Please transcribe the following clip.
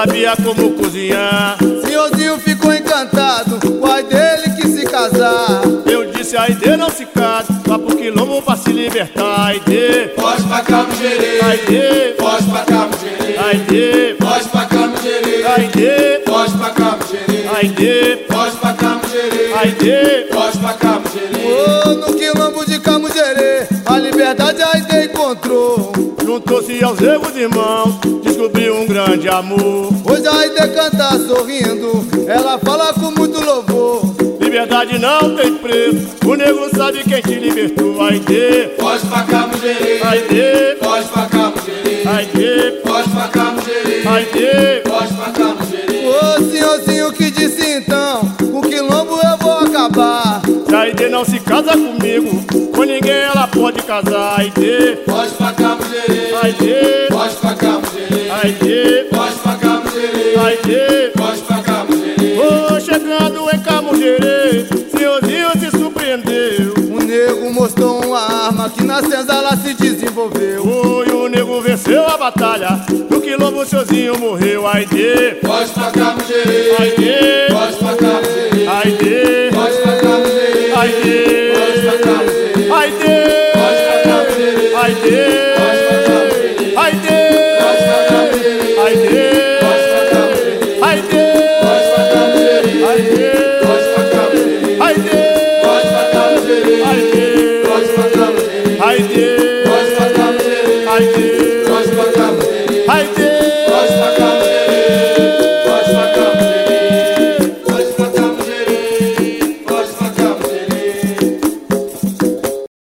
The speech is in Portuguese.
sabia como cozinhar. Senhorzinho ficou encantado, o ai dele que se casar. Eu disse, Aide, não se case, vá pro quilombo pra se libertar. Aide, Foge pra cá, mugerê. Aide, Foge pra cá, mugerê. Aide, Foge pra cá, mugerê. Aide, Foge pra cá, mugerê. Aide, Foge pra cá, mugerê. Aide. Foge pra cá. Ô, no quilombo de Camugerê, a liberdade a Aide encontrou. Juntou-se aos erros irmãos, descobriu um grande amor. Hoje a Aide canta sorrindo, ela fala com muito louvor. Liberdade não tem preço, o nego sabe quem te libertou. Aide, Foge pra cá, mugerê. Aide, Foge pra cá, mugerê. Aide, Foge pra cá, mugerê. Aide. Foge pra cá, mugerê. Ô senhorzinho que disse então, a Aide não se casa comigo, com ninguém ela pode casar. Aide, Foge pra cá, mugerê. Aide, Foge pra cá, mugerê. Aide, Foge pra cá, mugerê. Aide. Foge pra cá, mugerê. Vou chegando em Camugerê, senhorzinho se surpreendeu. O nego mostrou uma arma que na senzala se desenvolveu. Foi o nego venceu a batalha, no quilombo o senhorzinho morreu. Aide, Foge pra cá, mugerê. Aide,